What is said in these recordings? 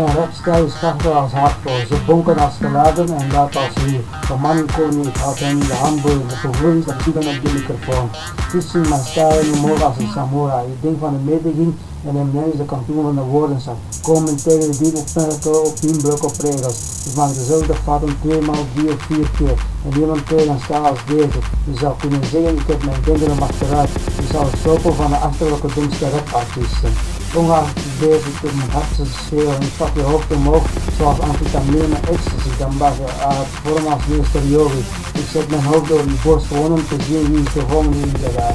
Mijn rapstijl is krachtig als hardcore, zo bonken als geladen en laat als hier. De man kon niet, had hem in de met de woens en zieken op de microfoon. Tussen mijn stijl en humor als een samurai. Ik denk van de medeging en hem neemt de kantoor van de woorden zat. Komen tegen de diep opmerken op blok op regels. Ik maak dezelfde fouten twee maal drie of vier keer. En niemand tegen een stijl als deze. Je zou kunnen zeggen, ik heb mijn kinderen achteruit. Je zou het stoppen van de achterlijke domste rapartiesten. Met hart te schreeuwen en pak je hoofd omhoog zoals amfetamine ecstasy. Dan bas je uit vorm als meester yogi. Ik zet mijn hoofd door die borst gewoon om te zien wie is de volgende in de rij.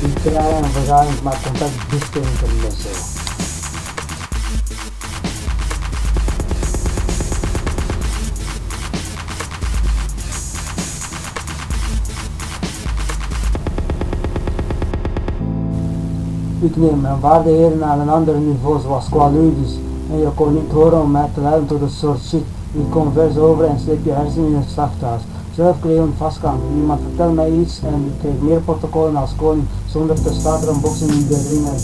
Die krijgen en vergadering maakt contact dicht in te Ik neem mijn waardeheden naar een ander niveau zoals qua. En je kon niet horen om mij te leiden tot een soort shit. Ik kom vers over en sleep je hersenen in het slachthuis. Zelf kreeg een vastkant. Iemand vertelt mij iets en ik kreeg meer protocollen als koning zonder te starten boksen in de ringen.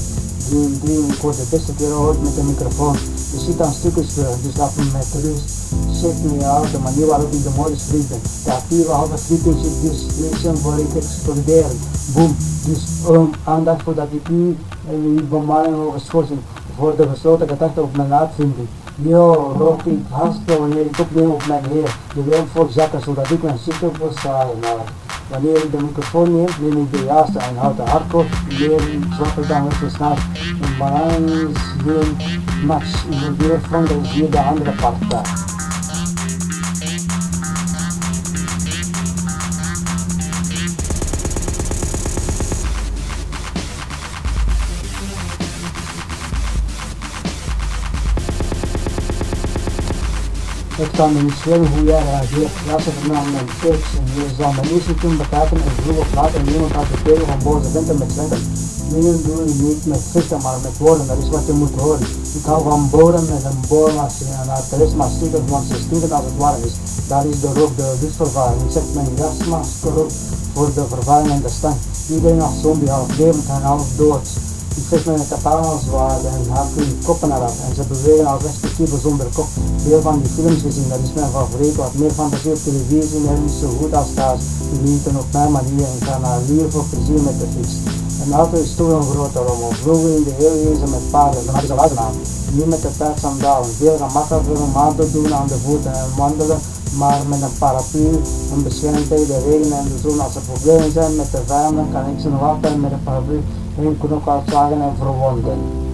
Dream, dream, ik word de beste keer ooit met een microfoon. Je ziet aan terug, dus laat me met rust. Uit, de manier waarop ik de mooie schiet ben. De actieve sleeping zit dus lezen voor ik exploderen. Boom, dus um, aandacht voordat ik nu en die bemanning schorsing voor de gesloten gedachte op mijn uitvinding. Yo, rook ik hartstikke wanneer ik opneem op mijn heer. Je wil voor zakken zodat ik mijn ziekte voor. Maar wanneer ik de microfoon neem, neem ik de juiste en houd de hardcore meer zwakker dan het gesnapt. Een balans match. Van de hier de andere partij. Het kan me niet schelen hoe jij reageert. Luister vanaf mijn tekst en je zal me niet kunnen bekijken en vroeg of laat en niemand accepteren van boze venten met zwenten. Dingen doen niet met vechten, maar met woorden, dat is wat je moet horen. Ik hou van boren met een boormachine en de rest maar stiekem, want ze stinken als het warm is. Daar is de rook, de rustvervaring. Ik zet mijn gasmasker op voor de vervuiling en de stank. Iedereen als zombie, half levend en half dood. Ik zet mijn katana zwaard en hak hun koppen eraf en ze bewegen als respectieve zonder kop. Veel van die films gezien, dat is mijn favoriet. Wat meer fantasie op televisie en niet zo goed als thuis. Genieten op mijn manier en gaan naar lier voor plezier met de fiets. Een auto is toch een grote rommel. Vroeger in de heel met paarden, dan had ik al aan. Nu met de tijd sandalen. Veel gemakkelijker om aan te doen aan de voeten en wandelen maar met een paraplu, een bescherming tegen de regen en de zon. Als er problemen zijn met de vijanden, kan ik ze nog altijd met een paraplu hun knok uitzagen en verwonden.